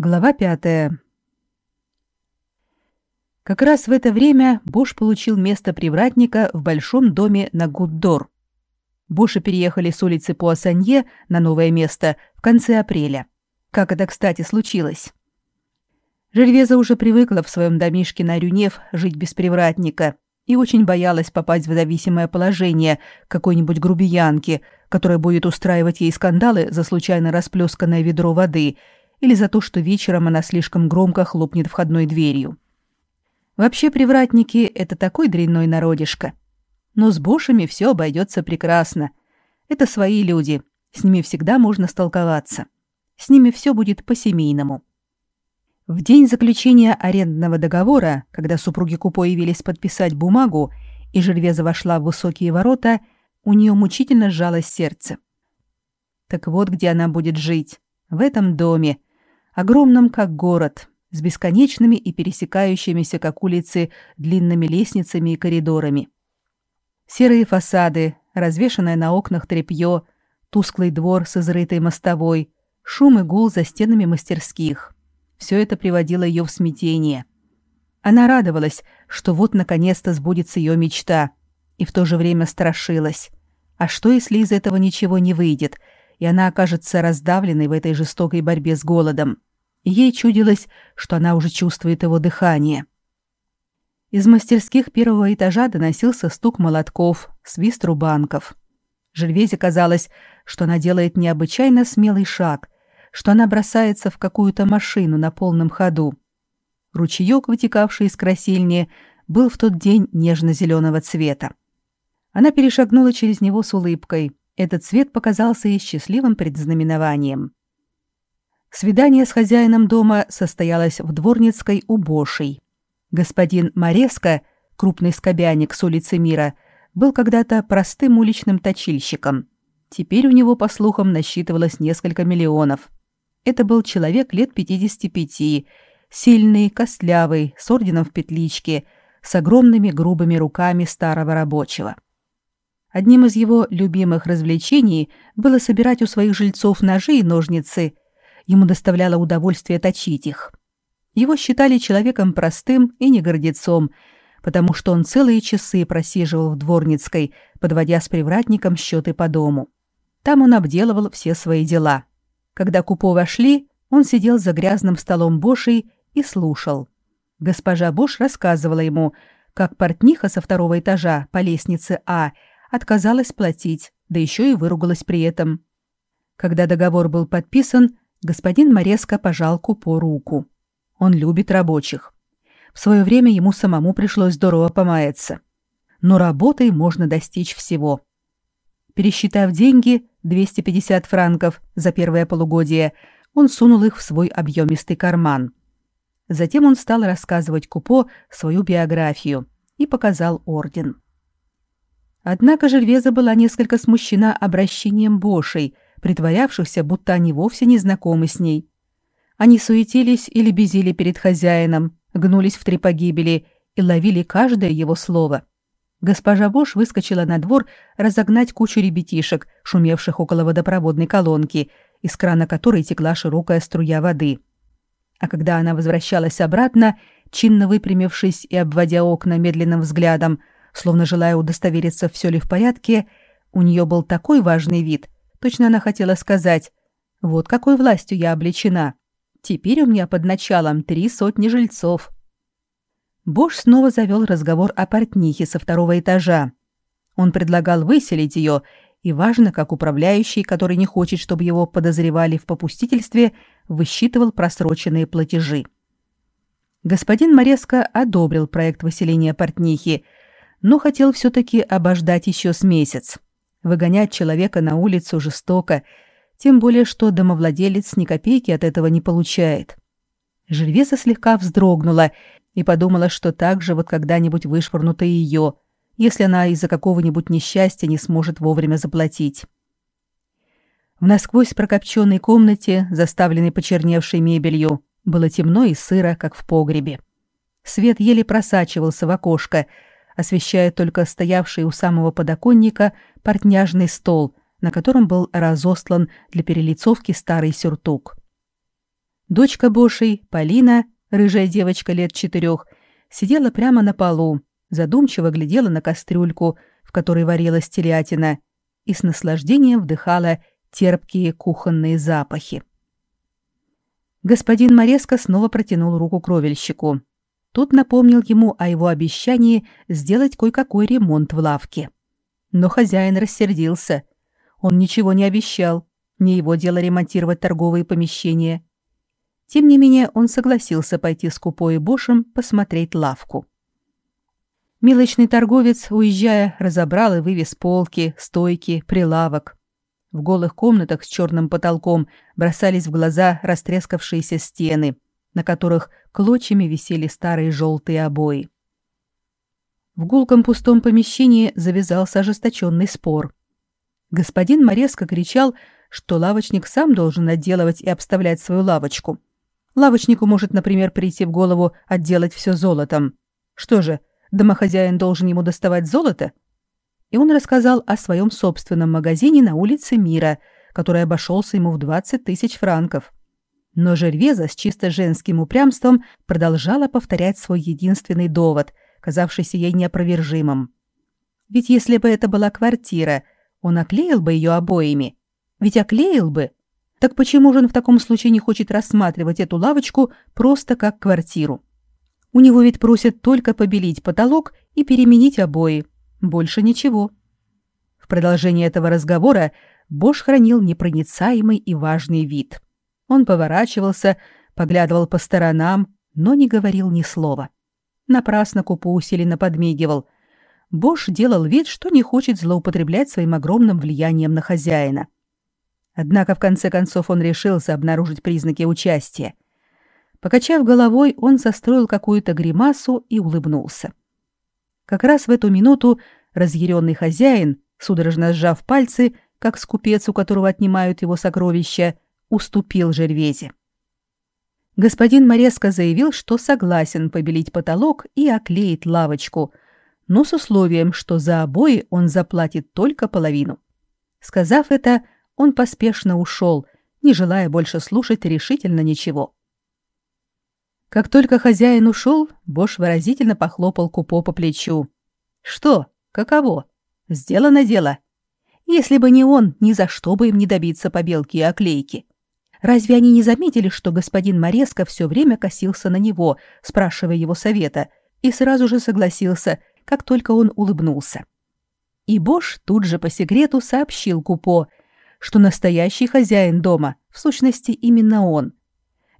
Глава пятая. Как раз в это время Бош получил место привратника в большом доме на Гуддор. Боши переехали с улицы Пуассанье на новое место в конце апреля. Как это, кстати, случилось? Жильвеза уже привыкла в своем домишке на Рюнев жить без привратника и очень боялась попасть в зависимое положение какой-нибудь грубиянки, которая будет устраивать ей скандалы за случайно расплесканное ведро воды – или за то, что вечером она слишком громко хлопнет входной дверью. Вообще привратники — это такой дрянной народишко. Но с бошами все обойдется прекрасно. Это свои люди, с ними всегда можно столковаться. С ними все будет по-семейному. В день заключения арендного договора, когда супруги Купо явились подписать бумагу, и Жильвеза вошла в высокие ворота, у нее мучительно сжалось сердце. Так вот, где она будет жить. В этом доме, огромном как город, с бесконечными и пересекающимися, как улицы, длинными лестницами и коридорами. Серые фасады, развешанное на окнах тряпье, тусклый двор с изрытой мостовой, шум и гул за стенами мастерских. Все это приводило ее в смятение. Она радовалась, что вот наконец-то сбудется ее мечта, и в то же время страшилась. А что, если из этого ничего не выйдет, и она окажется раздавленной в этой жестокой борьбе с голодом? Ей чудилось, что она уже чувствует его дыхание. Из мастерских первого этажа доносился стук молотков, свист рубанков. Жильвезе казалось, что она делает необычайно смелый шаг, что она бросается в какую-то машину на полном ходу. Ручеек, вытекавший из красильни, был в тот день нежно-зеленого цвета. Она перешагнула через него с улыбкой. Этот цвет показался ей счастливым предзнаменованием. Свидание с хозяином дома состоялось в дворницкой у Бошей. Господин Мореско, крупный скобяник с улицы Мира, был когда-то простым уличным точильщиком. Теперь у него, по слухам, насчитывалось несколько миллионов. Это был человек лет 55, сильный, костлявый, с орденом в петличке, с огромными грубыми руками старого рабочего. Одним из его любимых развлечений было собирать у своих жильцов ножи и ножницы – Ему доставляло удовольствие точить их. Его считали человеком простым и не гордецом, потому что он целые часы просиживал в дворницкой, подводя с привратником счеты по дому. Там он обделывал все свои дела. Когда Купо вошли, он сидел за грязным столом Бошей и слушал. Госпожа Бош рассказывала ему, как портниха со второго этажа по лестнице А отказалась платить, да еще и выругалась при этом. Когда договор был подписан, господин Мореско пожал Купо руку. Он любит рабочих. В свое время ему самому пришлось здорово помаяться. Но работой можно достичь всего. Пересчитав деньги, 250 франков за первое полугодие, он сунул их в свой объемистый карман. Затем он стал рассказывать Купо свою биографию и показал орден. Однако Жервеза была несколько смущена обращением Бошей – притворявшихся, будто они вовсе не знакомы с ней. Они суетились или безили перед хозяином, гнулись в три погибели и ловили каждое его слово. Госпожа Бош выскочила на двор разогнать кучу ребятишек, шумевших около водопроводной колонки, из крана которой текла широкая струя воды. А когда она возвращалась обратно, чинно выпрямившись и обводя окна медленным взглядом, словно желая удостовериться, все ли в порядке, у нее был такой важный вид, Точно она хотела сказать, вот какой властью я облечена. Теперь у меня под началом три сотни жильцов. Бош снова завел разговор о портнихе со второго этажа. Он предлагал выселить ее, и важно, как управляющий, который не хочет, чтобы его подозревали в попустительстве, высчитывал просроченные платежи. Господин Мореско одобрил проект выселения портнихи, но хотел все-таки обождать еще с месяц. Выгонять человека на улицу жестоко, тем более что домовладелец ни копейки от этого не получает. Жильвеса слегка вздрогнула и подумала, что так же вот когда-нибудь вышвырнуто ее, если она из-за какого-нибудь несчастья не сможет вовремя заплатить. В насквозь прокопченной комнате, заставленной почерневшей мебелью, было темно и сыро, как в погребе. Свет еле просачивался в окошко, освещая только стоявший у самого подоконника портняжный стол, на котором был разостлан для перелицовки старый сюртук. Дочка Бошей, Полина, рыжая девочка лет четырех, сидела прямо на полу, задумчиво глядела на кастрюльку, в которой варилась телятина, и с наслаждением вдыхала терпкие кухонные запахи. Господин Мореско снова протянул руку кровельщику. Тот напомнил ему о его обещании сделать кое-какой ремонт в лавке. Но хозяин рассердился. Он ничего не обещал, не его дело ремонтировать торговые помещения. Тем не менее, он согласился пойти с Купо и Бошем посмотреть лавку. Мелочный торговец, уезжая, разобрал и вывез полки, стойки, прилавок. В голых комнатах с черным потолком бросались в глаза растрескавшиеся стены, на которых клочьями висели старые желтые обои. В гулком пустом помещении завязался ожесточенный спор. Господин Мореско кричал, что лавочник сам должен отделывать и обставлять свою лавочку. Лавочнику может, например, прийти в голову отделать все золотом. Что же, домохозяин должен ему доставать золото? и он рассказал о своем собственном магазине на улице Мира, который обошелся ему в 20 тысяч франков. Но Жервеза с чисто женским упрямством продолжала повторять свой единственный довод, казавшийся ей неопровержимым. Ведь если бы это была квартира, он оклеил бы ее обоями. Ведь оклеил бы. Так почему же он в таком случае не хочет рассматривать эту лавочку просто как квартиру? У него ведь просят только побелить потолок и переменить обои. Больше ничего. В продолжение этого разговора Бош хранил непроницаемый и важный вид. Он поворачивался, поглядывал по сторонам, но не говорил ни слова. Напрасно Купу усиленно подмигивал. Бош делал вид, что не хочет злоупотреблять своим огромным влиянием на хозяина. Однако в конце концов он решился обнаружить признаки участия. Покачав головой, он состроил какую-то гримасу и улыбнулся. Как раз в эту минуту разъяренный хозяин, судорожно сжав пальцы, как скупец, у которого отнимают его сокровища, уступил Жервезе. Господин Мореско заявил, что согласен побелить потолок и оклеить лавочку, но с условием, что за обои он заплатит только половину. Сказав это, он поспешно ушел, не желая больше слушать решительно ничего. Как только хозяин ушел, Бош выразительно похлопал Купо по плечу. «Что? Каково? Сделано дело. Если бы не он, ни за что бы им не добиться побелки и оклейки. Разве они не заметили, что господин Мореско все время косился на него, спрашивая его совета, и сразу же согласился, как только он улыбнулся? И Бош тут же по секрету сообщил Купо, что настоящий хозяин дома, в сущности, именно он,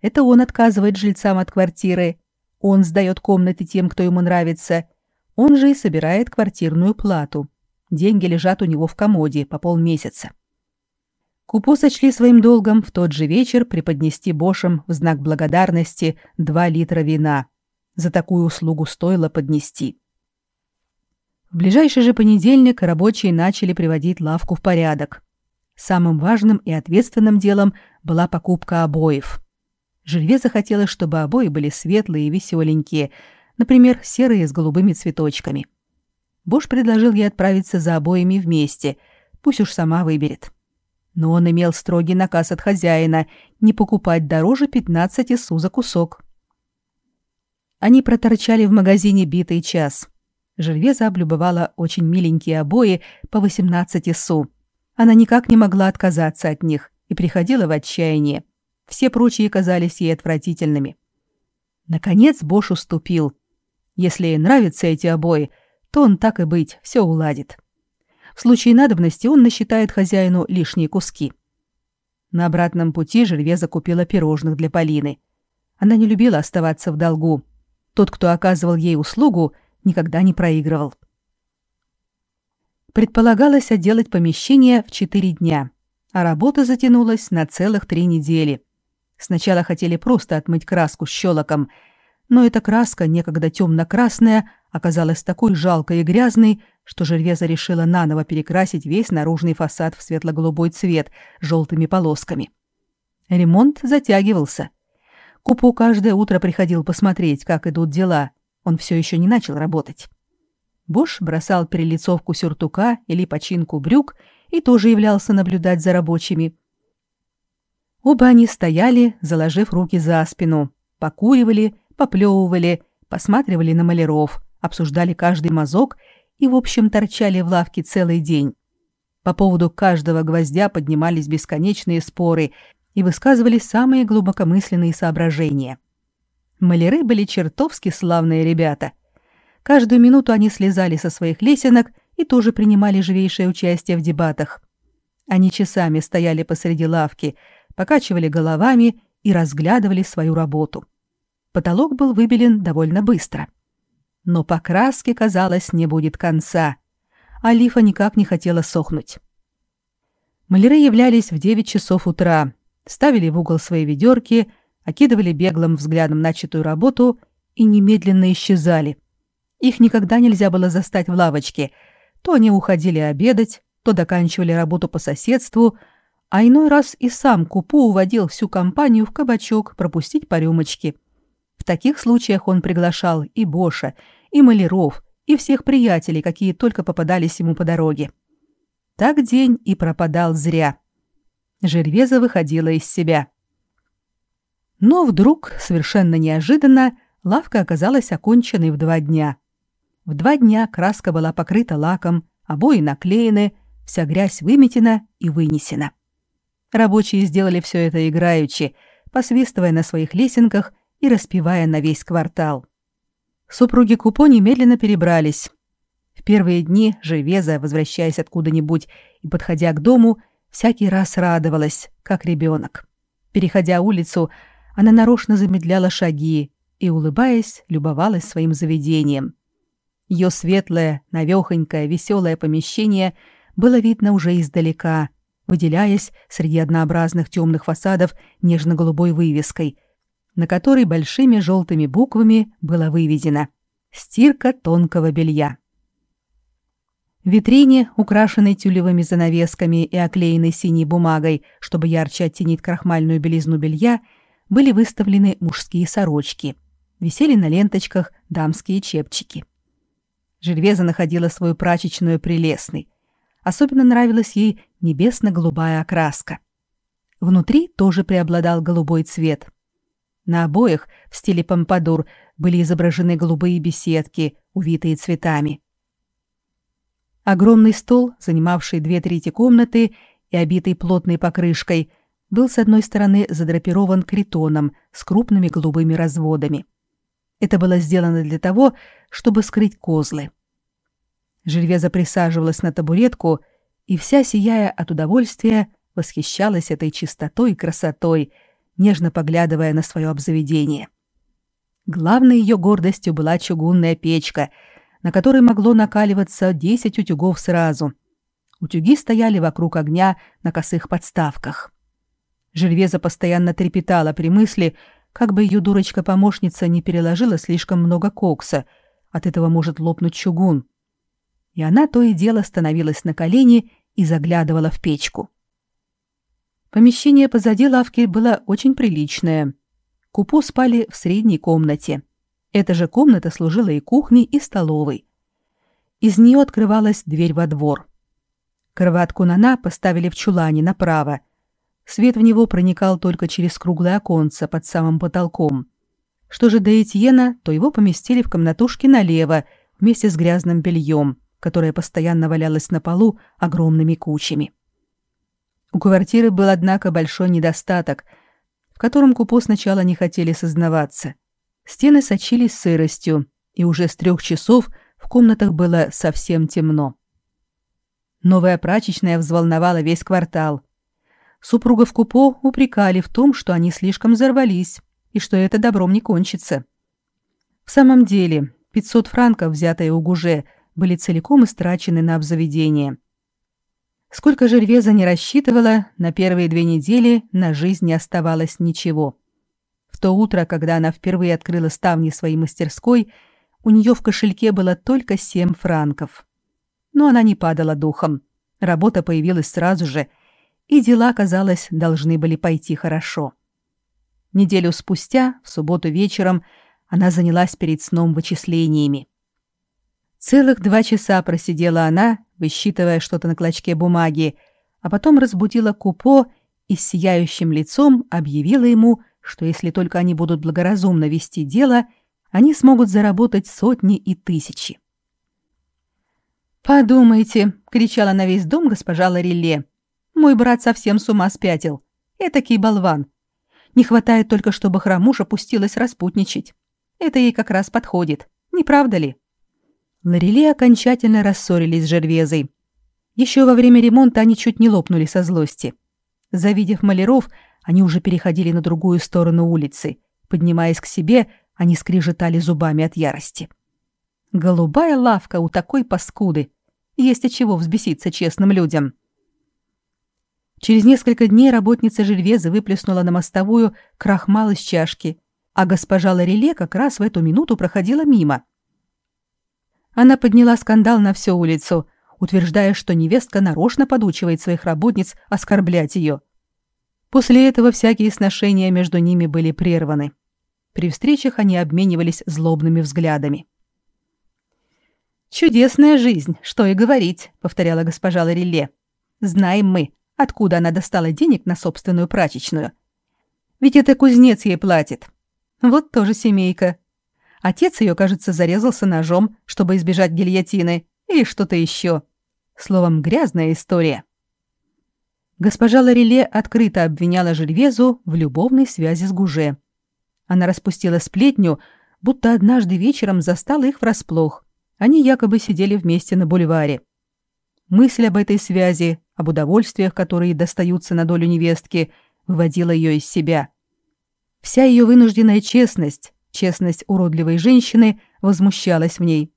это он отказывает жильцам от квартиры. Он сдает комнаты тем, кто ему нравится. Он же и собирает квартирную плату. Деньги лежат у него в комоде по полмесяца. Купо сочли своим долгом в тот же вечер преподнести Бошам в знак благодарности 2 литра вина. За такую услугу стоило поднести. В ближайший же понедельник рабочие начали приводить лавку в порядок. Самым важным и ответственным делом была покупка обоев – Жильве захотелось, чтобы обои были светлые и веселенькие, например, серые с голубыми цветочками. Бош предложил ей отправиться за обоями вместе, пусть уж сама выберет. Но он имел строгий наказ от хозяина не покупать дороже 15 су за кусок. Они проторчали в магазине битый час. Жильвеза облюбовала очень миленькие обои по 18 су. Она никак не могла отказаться от них и приходила в отчаяние. Все прочие казались ей отвратительными. Наконец Бош уступил. Если ей нравятся эти обои, то он так и быть, все уладит. В случае надобности он насчитает хозяину лишние куски. На обратном пути Жервеза купила пирожных для Полины. Она не любила оставаться в долгу. Тот, кто оказывал ей услугу, никогда не проигрывал. Предполагалось отделать помещение в четыре дня, а работа затянулась на целых три недели. Сначала хотели просто отмыть краску щелоком, но эта краска, некогда темно-красная, оказалась такой жалкой и грязной, что Жервеза решила наново перекрасить весь наружный фасад в светло-голубой цвет с желтыми полосками. Ремонт затягивался. Купу каждое утро приходил посмотреть, как идут дела. Он все еще не начал работать. Бош бросал перелицовку сюртука или починку брюк и тоже являлся наблюдать за рабочими – Оба они стояли, заложив руки за спину, покуривали, поплевывали, посматривали на маляров, обсуждали каждый мазок и, в общем, торчали в лавке целый день. По поводу каждого гвоздя поднимались бесконечные споры и высказывали самые глубокомысленные соображения. Маляры были чертовски славные ребята. Каждую минуту они слезали со своих лесенок и тоже принимали живейшее участие в дебатах. Они часами стояли посреди лавки, покачивали головами и разглядывали свою работу. Потолок был выбелен довольно быстро. Но покраске, казалось, не будет конца. А лифа никак не хотела сохнуть. Маляры являлись в 9 часов утра, ставили в угол свои ведерки, окидывали беглым взглядом начатую работу и немедленно исчезали. Их никогда нельзя было застать в лавочке. То они уходили обедать, то доканчивали работу по соседству, а иной раз и сам Купу уводил всю компанию в кабачок пропустить по рюмочке. В таких случаях он приглашал и Боша, и Маляров, и всех приятелей, какие только попадались ему по дороге. Так день и пропадал зря. Жервеза выходила из себя. Но вдруг, совершенно неожиданно, лавка оказалась оконченной в два дня. В два дня краска была покрыта лаком, обои наклеены, вся грязь выметена и вынесена. Рабочие сделали все это играючи, посвистывая на своих лесенках и распевая на весь квартал. Супруги Купо немедленно перебрались. В первые дни Живеза, возвращаясь откуда-нибудь и подходя к дому, всякий раз радовалась, как ребенок. Переходя улицу, она нарочно замедляла шаги и, улыбаясь, любовалась своим заведением. Ее светлое, навехонькое, веселое помещение было видно уже издалека, выделяясь среди однообразных темных фасадов нежно-голубой вывеской, на которой большими желтыми буквами было выведено «Стирка тонкого белья». В витрине, украшенной тюлевыми занавесками и оклеенной синей бумагой, чтобы ярче оттенить крахмальную белизну белья, были выставлены мужские сорочки. Висели на ленточках дамские чепчики. Жильвеза находила свою прачечную прелестной. Особенно нравилась ей небесно-голубая окраска. Внутри тоже преобладал голубой цвет. На обоях в стиле помпадур были изображены голубые беседки, увитые цветами. Огромный стол, занимавший две трети комнаты и обитый плотной покрышкой, был с одной стороны задрапирован критоном с крупными голубыми разводами. Это было сделано для того, чтобы скрыть козлы. Жильвеза присаживалась на табуретку и вся, сияя от удовольствия, восхищалась этой чистотой и красотой, нежно поглядывая на свое обзаведение. Главной ее гордостью была чугунная печка, на которой могло накаливаться десять утюгов сразу. Утюги стояли вокруг огня на косых подставках. Жильвеза постоянно трепетала при мысли, как бы ее дурочка-помощница не переложила слишком много кокса, от этого может лопнуть чугун. И она то и дело становилась на колени и заглядывала в печку. Помещение позади лавки было очень приличное. Купу спали в средней комнате. Эта же комната служила и кухней, и столовой. Из нее открывалась дверь во двор. Кроватку Нана поставили в чулане направо, Свет в него проникал только через круглое оконце под самым потолком. Что же до Этьена, то его поместили в комнатушке налево, вместе с грязным бельем, которое постоянно валялось на полу огромными кучами. У квартиры был, однако, большой недостаток, в котором Купо сначала не хотели сознаваться. Стены сочились сыростью, и уже с трех часов в комнатах было совсем темно. Новая прачечная взволновала весь квартал супругов Купо упрекали в том, что они слишком взорвались и что это добром не кончится. В самом деле, 500 франков, взятые у Гуже, были целиком истрачены на обзаведение. Сколько Жервеза не рассчитывала, на первые две недели на жизнь не оставалось ничего. В то утро, когда она впервые открыла ставни своей мастерской, у нее в кошельке было только 7 франков. Но она не падала духом. Работа появилась сразу же, и дела, казалось, должны были пойти хорошо. Неделю спустя, в субботу вечером, она занялась перед сном вычислениями. Целых два часа просидела она, высчитывая что-то на клочке бумаги, а потом разбудила Купо и с сияющим лицом объявила ему, что если только они будут благоразумно вести дело, они смогут заработать сотни и тысячи. «Подумайте!» — кричала на весь дом госпожа Ларилле. «Мой брат совсем с ума спятил. Этакий болван. Не хватает только, чтобы хромуша пустилась распутничать. Это ей как раз подходит. Не правда ли?» Лареле окончательно рассорились с Жервезой. Еще во время ремонта они чуть не лопнули со злости. Завидев маляров, они уже переходили на другую сторону улицы. Поднимаясь к себе, они скрежетали зубами от ярости. Голубая лавка у такой паскуды. Есть от чего взбеситься честным людям. Через несколько дней работница Жильвеза выплеснула на мостовую крахмал из чашки, а госпожа Лареле как раз в эту минуту проходила мимо. Она подняла скандал на всю улицу, утверждая, что невестка нарочно подучивает своих работниц оскорблять ее. После этого всякие сношения между ними были прерваны. При встречах они обменивались злобными взглядами. «Чудесная жизнь, что и говорить», — повторяла госпожа Лареле. «Знаем мы, откуда она достала денег на собственную прачечную. Ведь это кузнец ей платит. Вот тоже семейка. Отец ее, кажется, зарезался ножом, чтобы избежать гильотины, или что-то еще. Словом, грязная история. Госпожа Лареле открыто обвиняла Жильвезу в любовной связи с Гуже. Она распустила сплетню, будто однажды вечером застала их врасплох. Они якобы сидели вместе на бульваре. Мысль об этой связи, об удовольствиях, которые достаются на долю невестки, выводила ее из себя. Вся ее вынужденная честность, честность уродливой женщины, возмущалась в ней.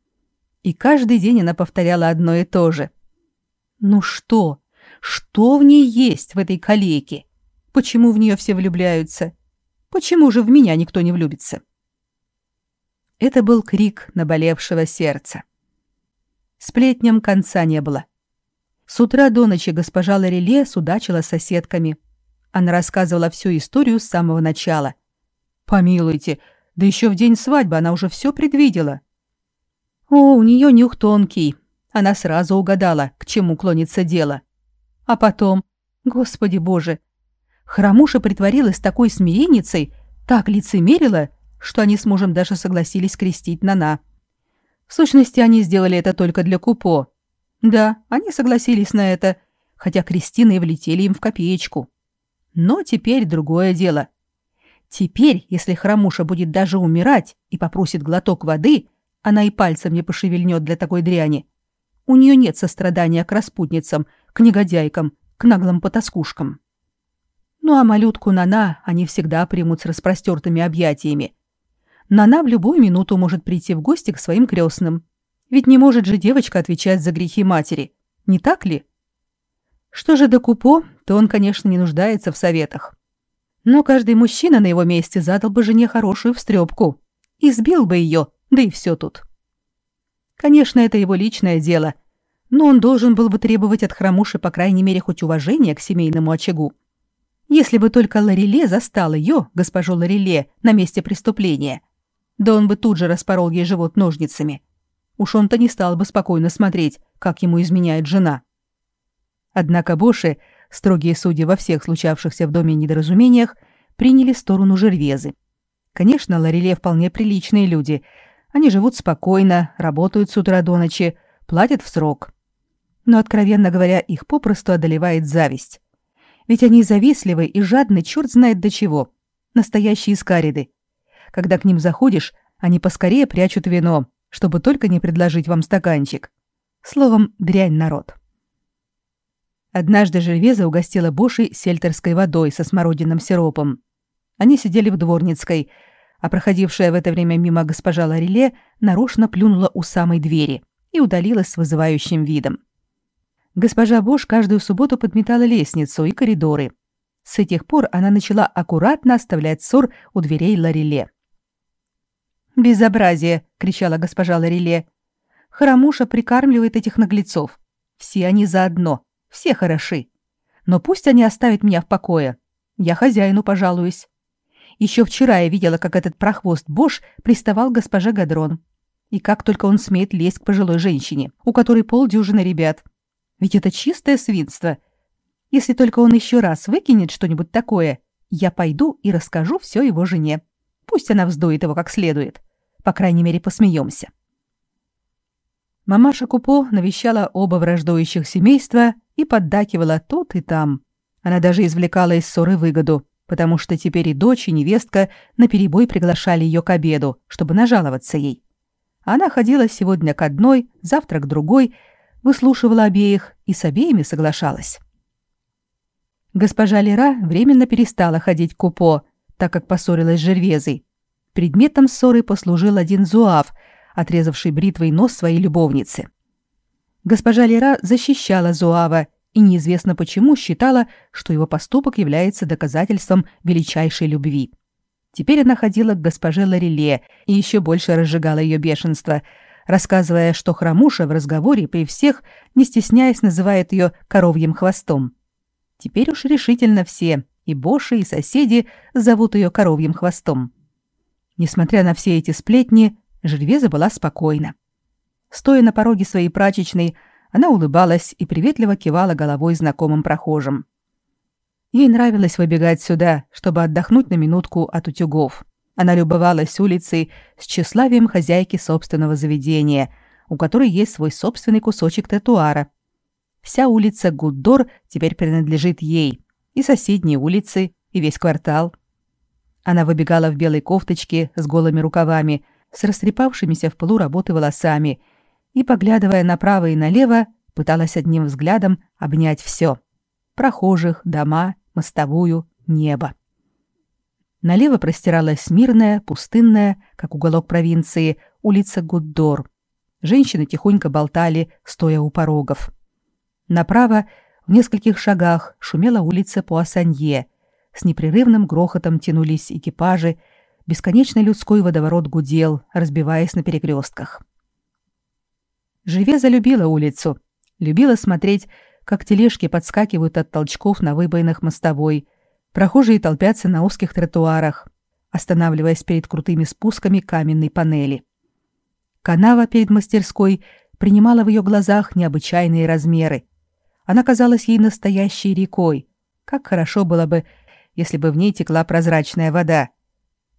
И каждый день она повторяла одно и то же. «Ну что? Что в ней есть, в этой калеке? Почему в нее все влюбляются? Почему же в меня никто не влюбится?» Это был крик наболевшего сердца. Сплетням конца не было. С утра до ночи госпожа Лареле судачила с соседками. Она рассказывала всю историю с самого начала. Помилуйте, да еще в день свадьбы она уже все предвидела. О, у нее нюх тонкий. Она сразу угадала, к чему клонится дело. А потом, господи боже, хромуша притворилась такой смиренницей, так лицемерила, что они с мужем даже согласились крестить Нана. В сущности, они сделали это только для Купо. Да, они согласились на это, хотя крестины влетели им в копеечку. Но теперь другое дело. Теперь, если хромуша будет даже умирать и попросит глоток воды, она и пальцем не пошевельнет для такой дряни. У нее нет сострадания к распутницам, к негодяйкам, к наглым потаскушкам. Ну а малютку Нана они всегда примут с распростертыми объятиями, Нана в любую минуту может прийти в гости к своим крестным. Ведь не может же девочка отвечать за грехи матери, не так ли? Что же до Купо, то он, конечно, не нуждается в советах. Но каждый мужчина на его месте задал бы жене хорошую встрепку. Избил бы ее, да и все тут. Конечно, это его личное дело, но он должен был бы требовать от хромуши по крайней мере хоть уважения к семейному очагу. Если бы только Лареле застал ее, госпожу Лареле, на месте преступления – да он бы тут же распорол ей живот ножницами. Уж он-то не стал бы спокойно смотреть, как ему изменяет жена. Однако Боши, строгие судьи во всех случавшихся в доме недоразумениях, приняли сторону Жервезы. Конечно, Лареле вполне приличные люди. Они живут спокойно, работают с утра до ночи, платят в срок. Но, откровенно говоря, их попросту одолевает зависть. Ведь они завистливы и жадны черт знает до чего. Настоящие искариды. Когда к ним заходишь, они поскорее прячут вино, чтобы только не предложить вам стаканчик. Словом, дрянь народ. Однажды Жильвеза угостила Боши сельтерской водой со смородиным сиропом. Они сидели в дворницкой, а проходившая в это время мимо госпожа Лареле нарочно плюнула у самой двери и удалилась с вызывающим видом. Госпожа Бош каждую субботу подметала лестницу и коридоры. С этих пор она начала аккуратно оставлять ссор у дверей Лареле. «Безобразие!» — кричала госпожа Лареле. «Харамуша прикармливает этих наглецов. Все они заодно, все хороши. Но пусть они оставят меня в покое. Я хозяину пожалуюсь. Еще вчера я видела, как этот прохвост Бош приставал к госпоже Гадрон. И как только он смеет лезть к пожилой женщине, у которой полдюжины ребят. Ведь это чистое свинство. Если только он еще раз выкинет что-нибудь такое, я пойду и расскажу все его жене. Пусть она вздует его как следует. По крайней мере, посмеемся. Мамаша Купо навещала оба враждующих семейства и поддакивала тут и там. Она даже извлекала из ссоры выгоду, потому что теперь и дочь, и невестка наперебой приглашали ее к обеду, чтобы нажаловаться ей. Она ходила сегодня к одной, завтра к другой, выслушивала обеих и с обеими соглашалась. Госпожа Лера временно перестала ходить к Купо, так как поссорилась с Жервезой. Предметом ссоры послужил один зуав, отрезавший бритвой нос своей любовницы. Госпожа Лера защищала зуава и неизвестно почему считала, что его поступок является доказательством величайшей любви. Теперь она ходила к госпоже Лареле и еще больше разжигала ее бешенство, рассказывая, что хромуша в разговоре при всех, не стесняясь, называет ее коровьим хвостом. Теперь уж решительно все, и Боши, и соседи, зовут ее коровьим хвостом. Несмотря на все эти сплетни, Жильвеза была спокойна. Стоя на пороге своей прачечной, она улыбалась и приветливо кивала головой знакомым прохожим. Ей нравилось выбегать сюда, чтобы отдохнуть на минутку от утюгов. Она любовалась улицей с тщеславием хозяйки собственного заведения, у которой есть свой собственный кусочек тротуара. Вся улица Гуддор теперь принадлежит ей, и соседние улицы, и весь квартал. Она выбегала в белой кофточке с голыми рукавами, с растрепавшимися в полу работы волосами и, поглядывая направо и налево, пыталась одним взглядом обнять все: прохожих, дома, мостовую, небо. Налево простиралась мирная, пустынная, как уголок провинции, улица Гуддор. Женщины тихонько болтали, стоя у порогов. Направо, в нескольких шагах, шумела улица Пуассанье. С непрерывным грохотом тянулись экипажи, бесконечный людской водоворот гудел, разбиваясь на перекрестках. Живе залюбила улицу, любила смотреть, как тележки подскакивают от толчков на выбоинах мостовой, прохожие толпятся на узких тротуарах, останавливаясь перед крутыми спусками каменной панели. Канава перед мастерской принимала в ее глазах необычайные размеры. Она казалась ей настоящей рекой. Как хорошо было бы, если бы в ней текла прозрачная вода.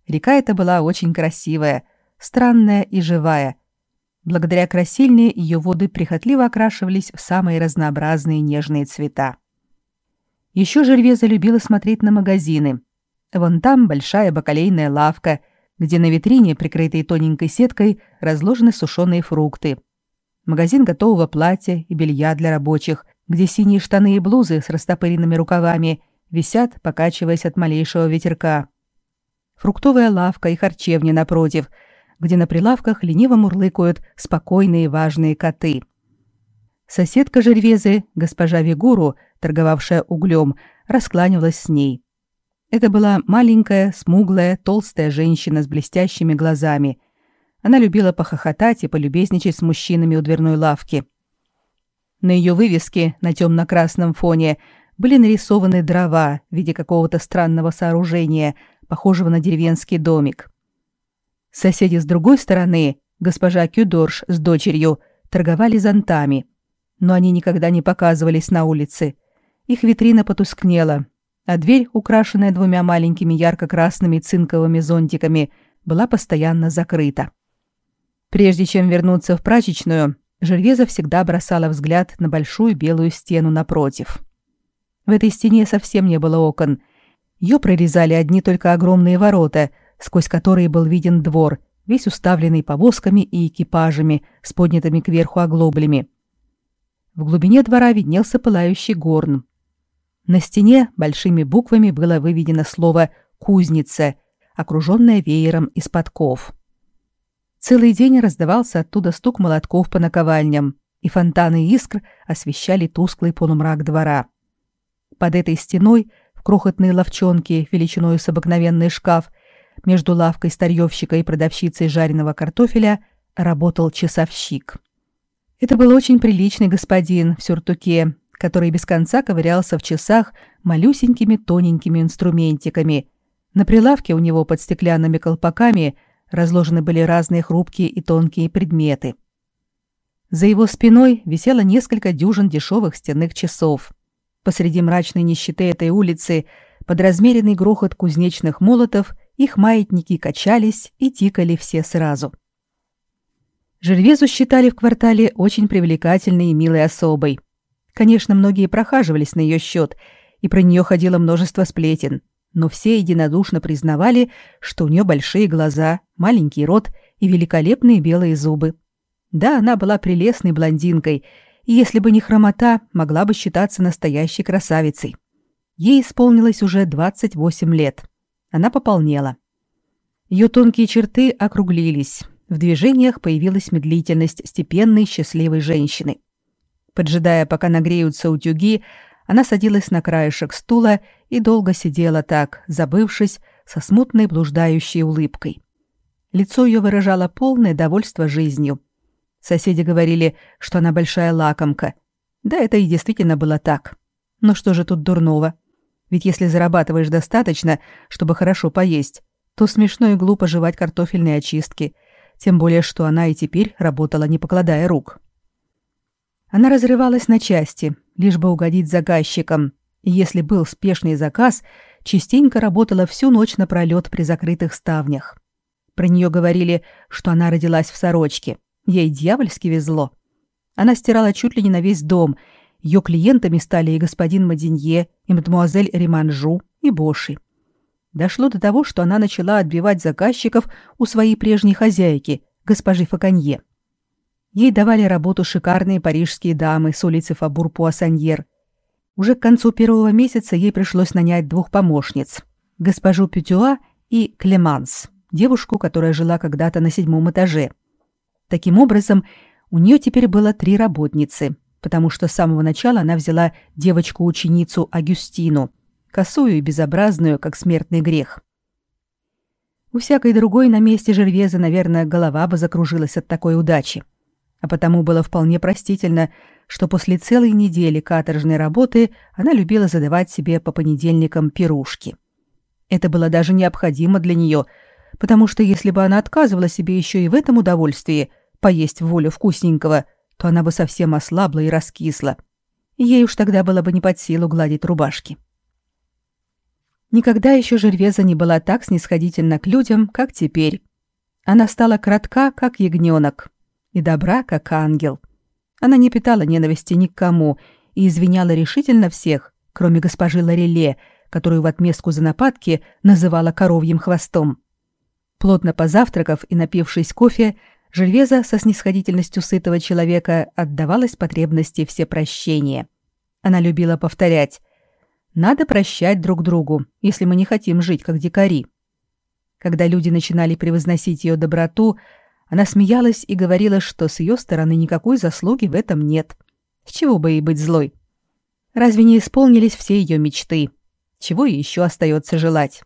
Река эта была очень красивая, странная и живая, Благодаря красильне ее воды прихотливо окрашивались в самые разнообразные нежные цвета. Еще Жервеза любила смотреть на магазины. Вон там большая бакалейная лавка, где на витрине, прикрытой тоненькой сеткой, разложены сушеные фрукты. Магазин готового платья и белья для рабочих, где синие штаны и блузы с растопыренными рукавами висят, покачиваясь от малейшего ветерка. Фруктовая лавка и харчевня напротив – где на прилавках лениво мурлыкают спокойные важные коты. Соседка Жервезы, госпожа Вигуру, торговавшая углем, раскланивалась с ней. Это была маленькая, смуглая, толстая женщина с блестящими глазами. Она любила похохотать и полюбезничать с мужчинами у дверной лавки. На ее вывеске на темно-красном фоне были нарисованы дрова в виде какого-то странного сооружения, похожего на деревенский домик. Соседи с другой стороны, госпожа Кюдорш с дочерью, торговали зонтами, но они никогда не показывались на улице. Их витрина потускнела, а дверь, украшенная двумя маленькими ярко-красными цинковыми зонтиками, была постоянно закрыта. Прежде чем вернуться в прачечную, Жервеза всегда бросала взгляд на большую белую стену напротив. В этой стене совсем не было окон. Ее прорезали одни только огромные ворота — сквозь которые был виден двор, весь уставленный повозками и экипажами с поднятыми кверху оглоблями. В глубине двора виднелся пылающий горн. На стене большими буквами было выведено слово «кузница», окруженное веером из подков. Целый день раздавался оттуда стук молотков по наковальням, и фонтаны искр освещали тусклый полумрак двора. Под этой стеной, в крохотной величиной с обыкновенный шкаф, между лавкой старьевщика и продавщицей жареного картофеля работал часовщик. Это был очень приличный господин в сюртуке, который без конца ковырялся в часах малюсенькими тоненькими инструментиками. На прилавке у него под стеклянными колпаками разложены были разные хрупкие и тонкие предметы. За его спиной висело несколько дюжин дешевых стенных часов. Посреди мрачной нищеты этой улицы, под размеренный грохот кузнечных молотов, их маятники качались и тикали все сразу. Жервезу считали в квартале очень привлекательной и милой особой. Конечно, многие прохаживались на ее счет, и про нее ходило множество сплетен, но все единодушно признавали, что у нее большие глаза, маленький рот и великолепные белые зубы. Да, она была прелестной блондинкой, и если бы не хромота, могла бы считаться настоящей красавицей. Ей исполнилось уже 28 лет. Она пополнела. Ее тонкие черты округлились. В движениях появилась медлительность степенной счастливой женщины. Поджидая, пока нагреются утюги, она садилась на краешек стула и долго сидела так, забывшись, со смутной блуждающей улыбкой. Лицо ее выражало полное довольство жизнью. Соседи говорили, что она большая лакомка. Да, это и действительно было так. Но что же тут дурного? Ведь если зарабатываешь достаточно, чтобы хорошо поесть, то смешно и глупо жевать картофельные очистки, тем более что она и теперь работала, не покладая рук. Она разрывалась на части, лишь бы угодить заказчикам, и если был спешный заказ, частенько работала всю ночь напролёт при закрытых ставнях. Про нее говорили, что она родилась в сорочке. Ей дьявольски везло. Она стирала чуть ли не на весь дом. Ее клиентами стали и господин Мадинье, и мадемуазель Риманжу, и Боши. Дошло до того, что она начала отбивать заказчиков у своей прежней хозяйки, госпожи Факанье. Ей давали работу шикарные парижские дамы с улицы Фабур-Пуассаньер. Уже к концу первого месяца ей пришлось нанять двух помощниц – госпожу Пютюа и Клеманс, девушку, которая жила когда-то на седьмом этаже. Таким образом, у нее теперь было три работницы, потому что с самого начала она взяла девочку-ученицу Агюстину, косую и безобразную, как смертный грех. У всякой другой на месте Жервеза, наверное, голова бы закружилась от такой удачи а потому было вполне простительно, что после целой недели каторжной работы она любила задавать себе по понедельникам пирушки. Это было даже необходимо для нее, потому что если бы она отказывала себе еще и в этом удовольствии поесть в волю вкусненького, то она бы совсем ослабла и раскисла. Ей уж тогда было бы не под силу гладить рубашки. Никогда еще Жервеза не была так снисходительна к людям, как теперь. Она стала кратка, как ягненок, и добра, как ангел. Она не питала ненависти ни к кому и извиняла решительно всех, кроме госпожи Лареле, которую в отместку за нападки называла коровьим хвостом. Плотно позавтракав и напившись кофе, Жильвеза со снисходительностью сытого человека отдавалась потребности все прощения. Она любила повторять «Надо прощать друг другу, если мы не хотим жить как дикари». Когда люди начинали превозносить ее доброту, она смеялась и говорила, что с ее стороны никакой заслуги в этом нет. С чего бы ей быть злой? Разве не исполнились все ее мечты? Чего еще остается желать?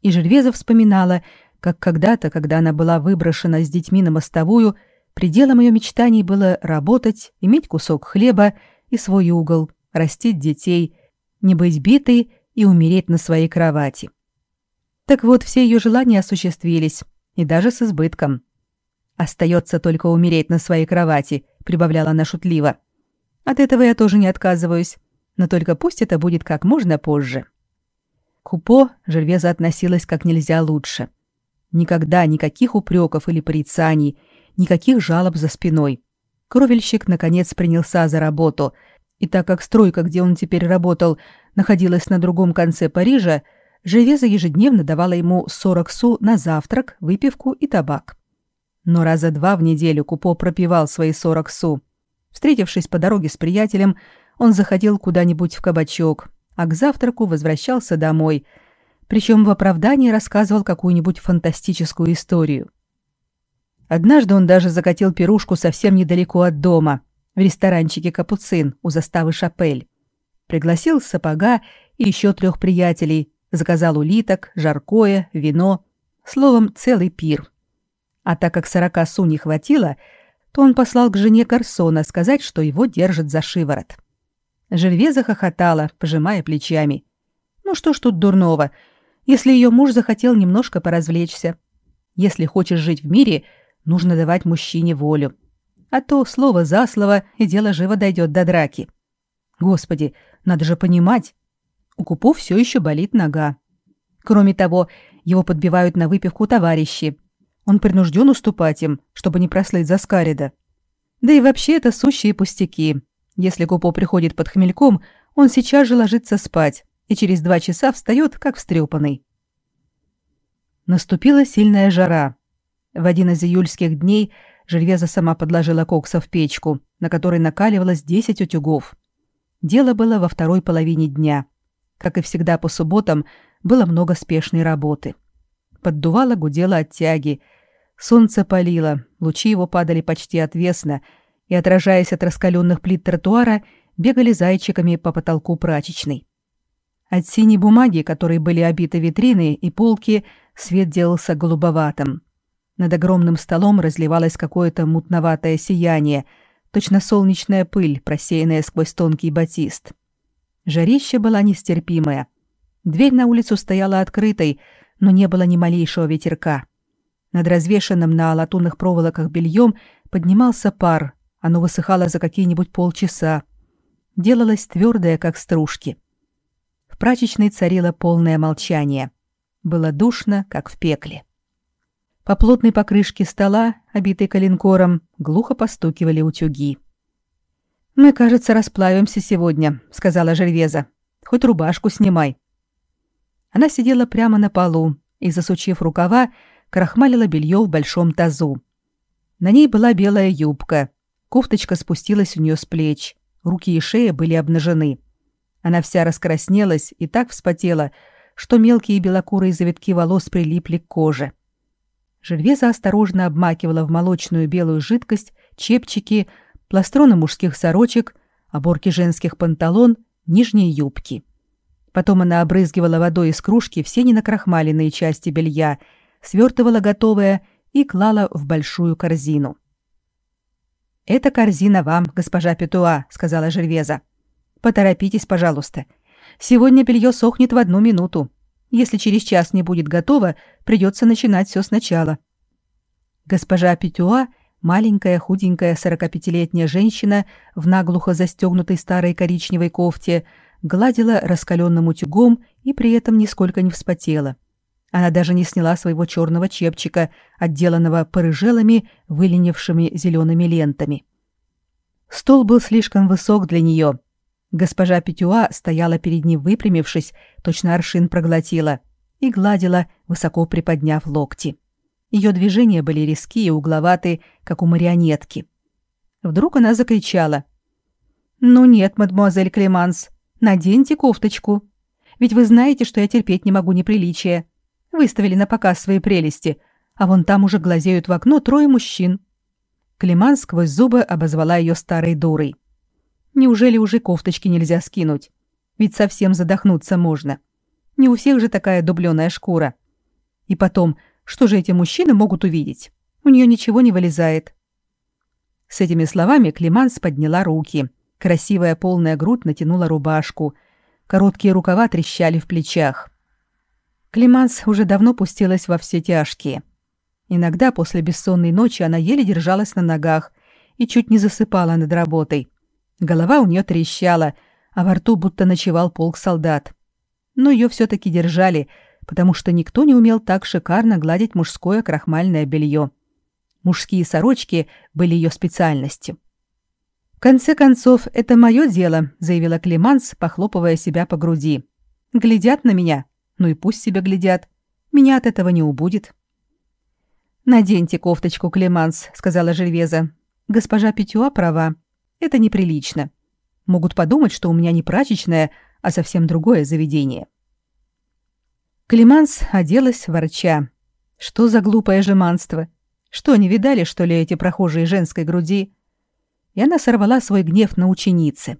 И Жервеза вспоминала, как когда-то, когда она была выброшена с детьми на мостовую, пределом ее мечтаний было работать, иметь кусок хлеба и свой угол, растить детей, не быть битой и умереть на своей кровати. Так вот, все ее желания осуществились, и даже с избытком. Остается только умереть на своей кровати, прибавляла она шутливо. От этого я тоже не отказываюсь, но только пусть это будет как можно позже. Купо Жервеза относилась как нельзя лучше. Никогда никаких упреков или порицаний, никаких жалоб за спиной. Кровельщик наконец принялся за работу, и так как стройка, где он теперь работал, находилась на другом конце Парижа, Жервеза ежедневно давала ему 40 су на завтрак, выпивку и табак но раза два в неделю Купо пропивал свои сорок су. Встретившись по дороге с приятелем, он заходил куда-нибудь в кабачок, а к завтраку возвращался домой, причем в оправдании рассказывал какую-нибудь фантастическую историю. Однажды он даже закатил пирушку совсем недалеко от дома, в ресторанчике «Капуцин» у заставы «Шапель». Пригласил сапога и еще трех приятелей, заказал улиток, жаркое, вино, словом, целый пир – а так как сорока су не хватило, то он послал к жене Карсона сказать, что его держат за шиворот. Жильве захохотала, пожимая плечами. Ну что ж тут дурного, если ее муж захотел немножко поразвлечься. Если хочешь жить в мире, нужно давать мужчине волю. А то слово за слово, и дело живо дойдет до драки. Господи, Надо же понимать. У Купо все еще болит нога. Кроме того, его подбивают на выпивку товарищи. Он принужден уступать им, чтобы не прослыть за Скарида. Да и вообще это сущие пустяки. Если Купо приходит под хмельком, он сейчас же ложится спать и через два часа встает, как встрепанный. Наступила сильная жара. В один из июльских дней Жильвеза сама подложила кокса в печку, на которой накаливалось 10 утюгов. Дело было во второй половине дня. Как и всегда по субботам, было много спешной работы. Поддувало гудело от тяги. Солнце палило, лучи его падали почти отвесно, и, отражаясь от раскаленных плит тротуара, бегали зайчиками по потолку прачечной. От синей бумаги, которой были обиты витрины и полки, свет делался голубоватым. Над огромным столом разливалось какое-то мутноватое сияние, точно солнечная пыль, просеянная сквозь тонкий батист. Жарище была нестерпимая. Дверь на улицу стояла открытой, но не было ни малейшего ветерка. Над развешенным на латунных проволоках бельем поднимался пар, оно высыхало за какие-нибудь полчаса. Делалось твердое, как стружки. Прачечной царило полное молчание. Было душно, как в пекле. По плотной покрышке стола, обитой коленкором, глухо постукивали утюги. «Мы, кажется, расплавимся сегодня», — сказала Жервеза. «Хоть рубашку снимай». Она сидела прямо на полу и, засучив рукава, крахмалила белье в большом тазу. На ней была белая юбка. Кофточка спустилась у нее с плеч. Руки и шея были обнажены. Она вся раскраснелась и так вспотела, что мелкие белокурые завитки волос прилипли к коже. Жильвеза осторожно обмакивала в молочную белую жидкость чепчики, пластроны мужских сорочек, оборки женских панталон, нижние юбки. Потом она обрызгивала водой из кружки все ненакрахмаленные части белья, свертывала готовое и клала в большую корзину. «Это корзина вам, госпожа Петуа», — сказала Жервеза. «Поторопитесь, пожалуйста. Сегодня белье сохнет в одну минуту. Если через час не будет готово, придется начинать все сначала». Госпожа Петуа, маленькая худенькая сорокапятилетняя женщина в наглухо застегнутой старой коричневой кофте, гладила раскаленным утюгом и при этом нисколько не вспотела. Она даже не сняла своего черного чепчика, отделанного порыжелами, выленившими зелеными лентами. Стол был слишком высок для нее. Госпожа Петюа стояла перед ним, выпрямившись, точно аршин проглотила, и гладила, высоко приподняв локти. Ее движения были резкие и угловатые, как у марионетки. Вдруг она закричала. «Ну нет, мадемуазель Клеманс, Наденьте кофточку. Ведь вы знаете, что я терпеть не могу неприличия. Выставили на показ свои прелести, а вон там уже глазеют в окно трое мужчин. Климан сквозь зубы обозвала ее старой дурой. Неужели уже кофточки нельзя скинуть? Ведь совсем задохнуться можно. Не у всех же такая дубленая шкура. И потом, что же эти мужчины могут увидеть? У нее ничего не вылезает. С этими словами Климанс подняла руки — Красивая полная грудь натянула рубашку. Короткие рукава трещали в плечах. Климанс уже давно пустилась во все тяжкие. Иногда после бессонной ночи она еле держалась на ногах и чуть не засыпала над работой. Голова у нее трещала, а во рту будто ночевал полк солдат. Но ее все-таки держали, потому что никто не умел так шикарно гладить мужское крахмальное белье. Мужские сорочки были ее специальностью конце концов, это мое дело», — заявила Климанс, похлопывая себя по груди. «Глядят на меня. Ну и пусть себе глядят. Меня от этого не убудет». «Наденьте кофточку, Климанс», — сказала Жильвеза. «Госпожа Петюа права. Это неприлично. Могут подумать, что у меня не прачечная, а совсем другое заведение». Климанс оделась ворча. «Что за глупое жеманство? Что, не видали, что ли, эти прохожие женской груди?» и она сорвала свой гнев на ученице.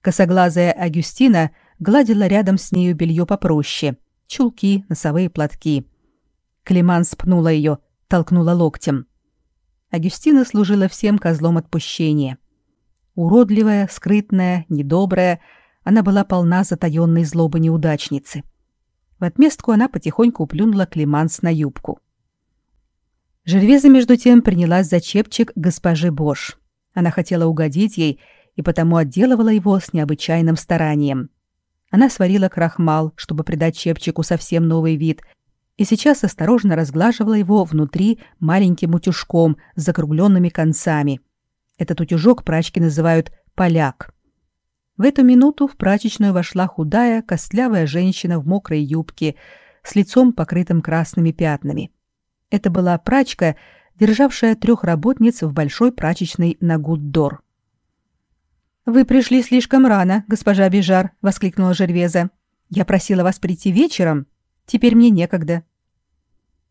Косоглазая Агюстина гладила рядом с нею белье попроще — чулки, носовые платки. Климан спнула ее, толкнула локтем. Агюстина служила всем козлом отпущения. Уродливая, скрытная, недобрая, она была полна затаённой злобы неудачницы. В отместку она потихоньку плюнула Климанс на юбку. Жервеза, между тем, принялась за чепчик госпожи Бош. Она хотела угодить ей и потому отделывала его с необычайным старанием. Она сварила крахмал, чтобы придать чепчику совсем новый вид, и сейчас осторожно разглаживала его внутри маленьким утюжком с закругленными концами. Этот утюжок прачки называют «поляк». В эту минуту в прачечную вошла худая, костлявая женщина в мокрой юбке с лицом, покрытым красными пятнами. Это была прачка, державшая трех работниц в большой прачечной на Гуддор. «Вы пришли слишком рано, госпожа Бежар», — воскликнула Жервеза. «Я просила вас прийти вечером. Теперь мне некогда».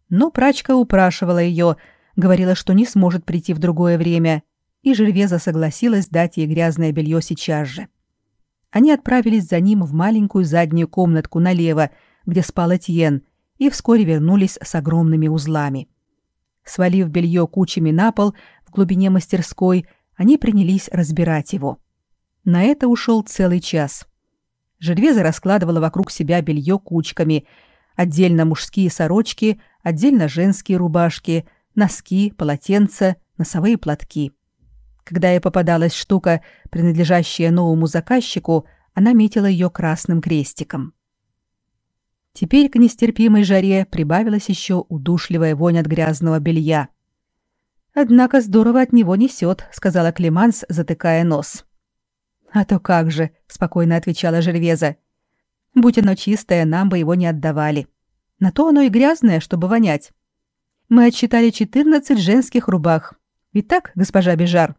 Но прачка упрашивала ее, говорила, что не сможет прийти в другое время, и Жервеза согласилась дать ей грязное белье сейчас же. Они отправились за ним в маленькую заднюю комнатку налево, где спал Этьен, и вскоре вернулись с огромными узлами. Свалив белье кучами на пол в глубине мастерской, они принялись разбирать его. На это ушел целый час. Жервеза раскладывала вокруг себя белье кучками, отдельно мужские сорочки, отдельно женские рубашки, носки, полотенца, носовые платки. Когда ей попадалась штука, принадлежащая новому заказчику, она метила ее красным крестиком. Теперь к нестерпимой жаре прибавилась еще удушливая вонь от грязного белья. «Однако здорово от него несет», — сказала Климанс, затыкая нос. «А то как же», — спокойно отвечала Жервеза. «Будь оно чистое, нам бы его не отдавали. На то оно и грязное, чтобы вонять. Мы отсчитали 14 женских рубах. Ведь так, госпожа Бежар?»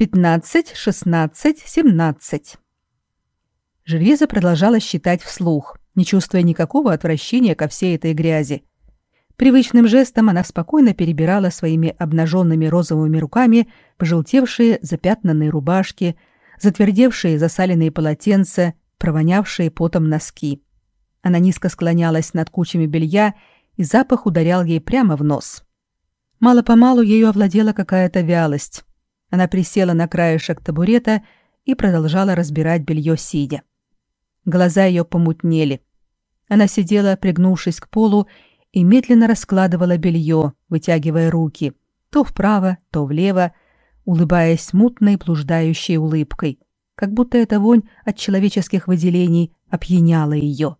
Пятнадцать, шестнадцать, семнадцать. Жервеза продолжала считать вслух, не чувствуя никакого отвращения ко всей этой грязи. Привычным жестом она спокойно перебирала своими обнаженными розовыми руками пожелтевшие запятнанные рубашки, затвердевшие засаленные полотенца, провонявшие потом носки. Она низко склонялась над кучами белья, и запах ударял ей прямо в нос. Мало-помалу ею овладела какая-то вялость. Она присела на краешек табурета и продолжала разбирать белье сидя. Глаза ее помутнели. Она сидела, пригнувшись к полу, и медленно раскладывала белье, вытягивая руки, то вправо, то влево, улыбаясь мутной блуждающей улыбкой, как будто эта вонь от человеческих выделений опьяняла ее.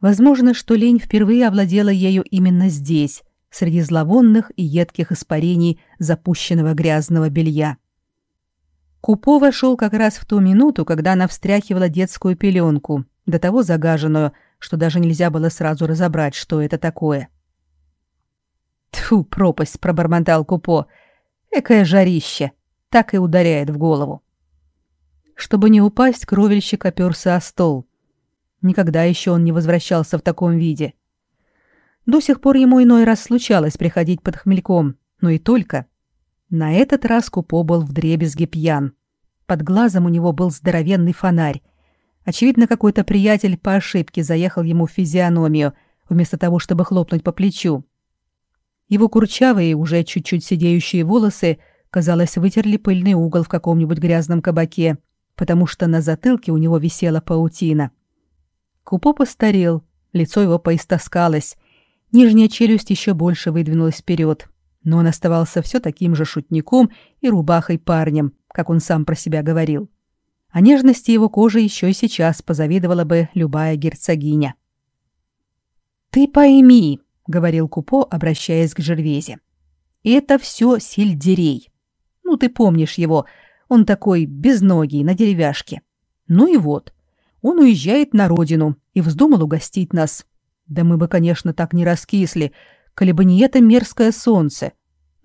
Возможно, что лень впервые овладела ею именно здесь, среди зловонных и едких испарений запущенного грязного белья. Купо вошел как раз в ту минуту, когда она встряхивала детскую пеленку, до того загаженную, что даже нельзя было сразу разобрать, что это такое. «Тьфу, пропасть!» — пробормотал Купо. «Экое жарище! Так и ударяет в голову!» Чтобы не упасть, кровельщик оперся о стол. Никогда еще он не возвращался в таком виде — до сих пор ему иной раз случалось приходить под хмельком, но и только. На этот раз Купо был вдребезги пьян. Под глазом у него был здоровенный фонарь. Очевидно, какой-то приятель по ошибке заехал ему в физиономию, вместо того, чтобы хлопнуть по плечу. Его курчавые, уже чуть-чуть сидеющие волосы, казалось, вытерли пыльный угол в каком-нибудь грязном кабаке, потому что на затылке у него висела паутина. Купо постарел, лицо его поистоскалось, Нижняя челюсть еще больше выдвинулась вперед, но он оставался все таким же шутником и рубахой парнем, как он сам про себя говорил. О нежности его кожи еще и сейчас позавидовала бы любая герцогиня. «Ты пойми», — говорил Купо, обращаясь к Жервезе, — «это все сельдерей. Ну, ты помнишь его, он такой безногий, на деревяшке. Ну и вот, он уезжает на родину и вздумал угостить нас, да мы бы, конечно, так не раскисли, коли бы не это мерзкое солнце.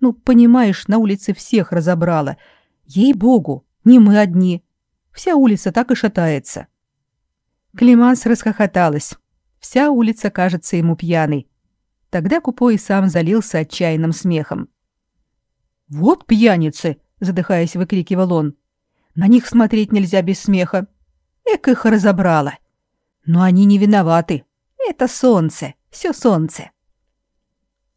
Ну, понимаешь, на улице всех разобрало. Ей-богу, не мы одни. Вся улица так и шатается. Климанс расхохоталась. Вся улица кажется ему пьяной. Тогда Купо и сам залился отчаянным смехом. «Вот пьяницы!» — задыхаясь, выкрикивал он. «На них смотреть нельзя без смеха. Эк их разобрала. Но они не виноваты. Это солнце, все солнце.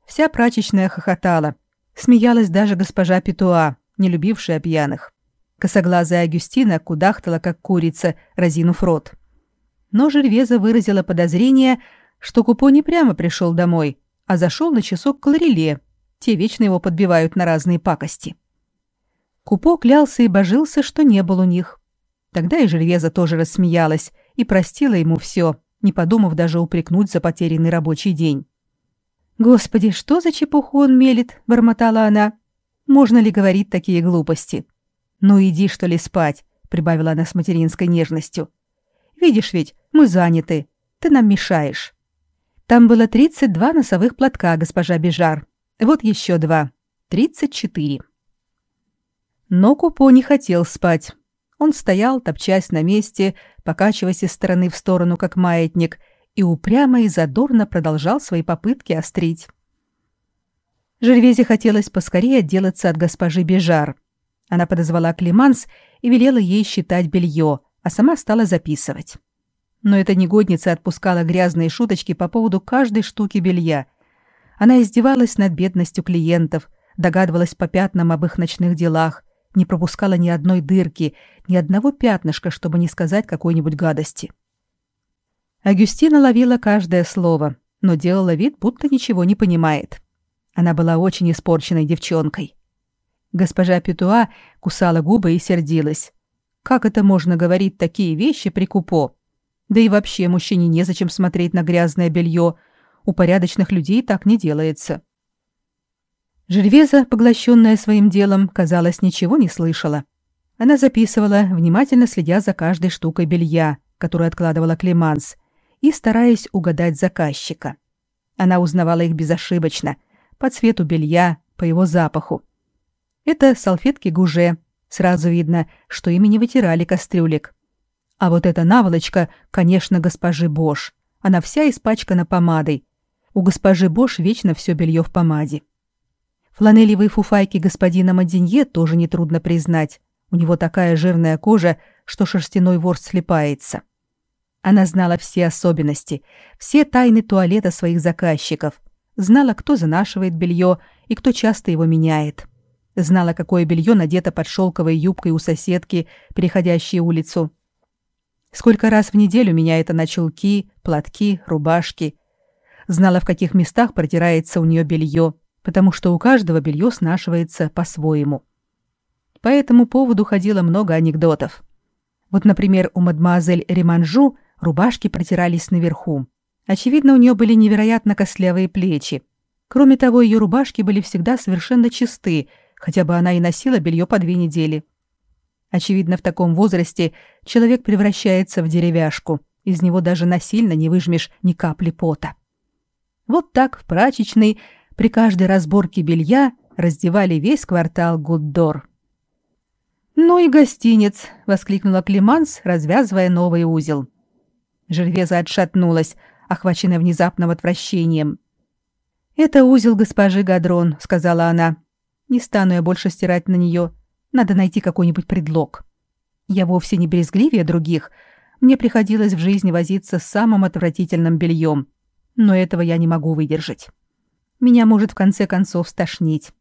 Вся прачечная хохотала. Смеялась даже госпожа Петуа, не любившая пьяных. Косоглазая Агюстина кудахтала, как курица, разинув рот. Но Жервеза выразила подозрение, что Купо не прямо пришел домой, а зашел на часок к Лореле. Те вечно его подбивают на разные пакости. Купо клялся и божился, что не был у них. Тогда и Жервеза тоже рассмеялась и простила ему все, не подумав даже упрекнуть за потерянный рабочий день. «Господи, что за чепуху он мелет?» — бормотала она. «Можно ли говорить такие глупости?» «Ну иди, что ли, спать», — прибавила она с материнской нежностью. «Видишь ведь, мы заняты. Ты нам мешаешь». Там было 32 носовых платка, госпожа Бежар. Вот еще два. 34. Но Купо не хотел спать. Он стоял, топчась на месте, покачиваясь из стороны в сторону, как маятник, и упрямо и задорно продолжал свои попытки острить. Жервезе хотелось поскорее отделаться от госпожи Бежар. Она подозвала Климанс и велела ей считать белье, а сама стала записывать. Но эта негодница отпускала грязные шуточки по поводу каждой штуки белья. Она издевалась над бедностью клиентов, догадывалась по пятнам об их ночных делах, не пропускала ни одной дырки, ни одного пятнышка, чтобы не сказать какой-нибудь гадости. Агюстина ловила каждое слово, но делала вид, будто ничего не понимает. Она была очень испорченной девчонкой. Госпожа Петуа кусала губы и сердилась. Как это можно говорить такие вещи при купо? Да и вообще мужчине незачем смотреть на грязное белье. У порядочных людей так не делается. Жильвеза, поглощенная своим делом, казалось, ничего не слышала. Она записывала, внимательно следя за каждой штукой белья, которую откладывала Клеманс, и стараясь угадать заказчика. Она узнавала их безошибочно, по цвету белья, по его запаху. Это салфетки Гуже. Сразу видно, что ими не вытирали кастрюлек. А вот эта наволочка, конечно, госпожи Бош. Она вся испачкана помадой. У госпожи Бош вечно все белье в помаде. Фланелевые фуфайки господина Мадинье тоже нетрудно признать. У него такая жирная кожа, что шерстяной ворс слепается. Она знала все особенности, все тайны туалета своих заказчиков, знала, кто занашивает белье и кто часто его меняет. Знала, какое белье надето под шелковой юбкой у соседки, переходящей улицу. Сколько раз в неделю меняет она чулки, платки, рубашки. Знала, в каких местах протирается у нее белье, потому что у каждого белье снашивается по-своему. По этому поводу ходило много анекдотов. Вот, например, у мадемуазель Реманжу рубашки протирались наверху. Очевидно, у нее были невероятно костлявые плечи. Кроме того, ее рубашки были всегда совершенно чисты, хотя бы она и носила белье по две недели. Очевидно, в таком возрасте человек превращается в деревяшку. Из него даже насильно не выжмешь ни капли пота. Вот так в прачечной при каждой разборке белья раздевали весь квартал Гуддор. «Ну и гостинец!» — воскликнула Климанс, развязывая новый узел. Жервеза отшатнулась, охваченная внезапным отвращением. «Это узел госпожи Гадрон», — сказала она. «Не стану я больше стирать на нее. Надо найти какой-нибудь предлог. Я вовсе не брезгливее других. Мне приходилось в жизни возиться с самым отвратительным бельем. Но этого я не могу выдержать». Меня может в конце концов стошнить.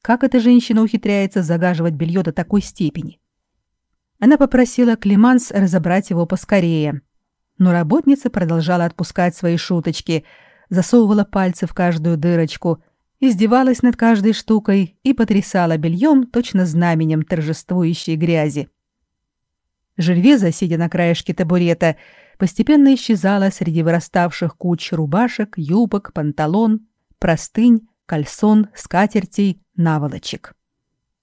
Как эта женщина ухитряется загаживать белье до такой степени? Она попросила Климанс разобрать его поскорее. Но работница продолжала отпускать свои шуточки, засовывала пальцы в каждую дырочку, издевалась над каждой штукой и потрясала бельем точно знаменем торжествующей грязи. Жильвеза, сидя на краешке табурета, постепенно исчезала среди выраставших куч рубашек, юбок, панталон, простынь, кальсон, скатертей, наволочек.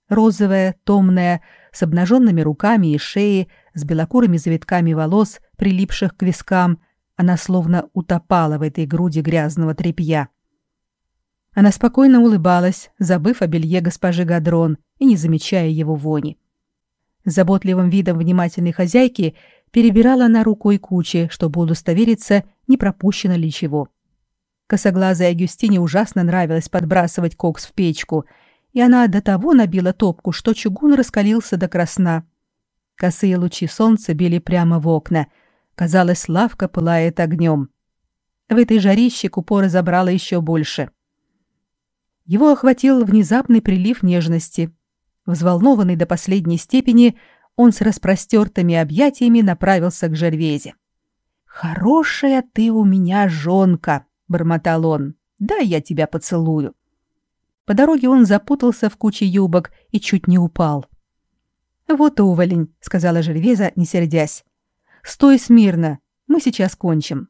Розовая, томная, с обнаженными руками и шеей, с белокурыми завитками волос, прилипших к вискам, она словно утопала в этой груди грязного тряпья. Она спокойно улыбалась, забыв о белье госпожи Гадрон и не замечая его вони. заботливым видом внимательной хозяйки перебирала она рукой кучи, чтобы удостовериться, не пропущено ли чего. Косоглазой Агюстине ужасно нравилось подбрасывать кокс в печку, и она до того набила топку, что чугун раскалился до красна. Косые лучи солнца били прямо в окна. Казалось, лавка пылает огнем. В этой жарище Купо разобрала еще больше. Его охватил внезапный прилив нежности. Взволнованный до последней степени, он с распростертыми объятиями направился к Жервезе. «Хорошая ты у меня жонка!» Бормотал он. «Дай я тебя поцелую». По дороге он запутался в куче юбок и чуть не упал. Вот уволень, сказала Жервеза, не сердясь. Стой смирно, мы сейчас кончим.